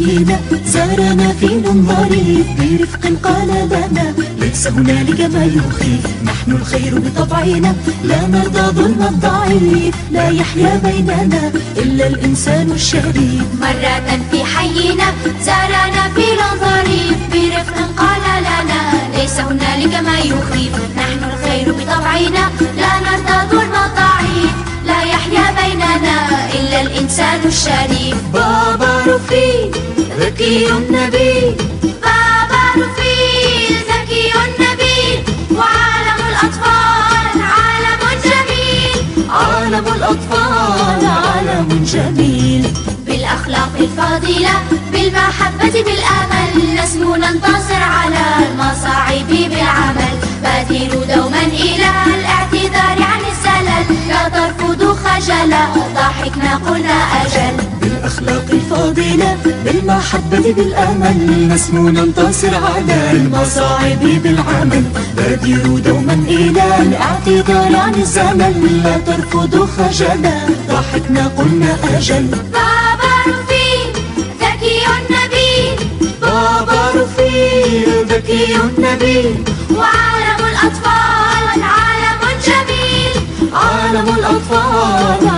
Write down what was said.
حينا زارنا في ظريف برفق قال لنا ليس هنالك ما يخيف نحن الخير بطبعنا. لا نرضى ظلم الضعيف لا يحيا بيننا إلا الإنسان الشريف مرة في حينا زارنا في ظريف برفق قال لنا ليس هنالك ما يخيف نحن الخير بطبعنا. لا نرضى ظلم الضعيف لا يحيا بيننا إلا الإنسان الشريف بابا رفيق ذكي نبيل بابا رفيق ذكي نبيل وعالم الأطفال عالم جميل. عالم الأطفال عالم جميل. بالأخلاق الفاضلة بالمحبة بالأمل نسمو ننتصر على المصاعب بالعمل. بادروا دوما إلى الاعتذار عن الزلل لا ترفضوا خجلا ضحكنا قلنا أجل. بالأخلاق الفاضلة بالمحبة بالأمل نسمو ننتصر على المصاعب بالعمل. بادروا دوما إلى الاعتذار عن الزمن لا ترفضوا خجلا ضحكنا قلنا أجل. بابا رفيق ذكي نبيل بابا رفيق ذكي نبيل وعالم الأطفال عالم جميل عالم الأطفال.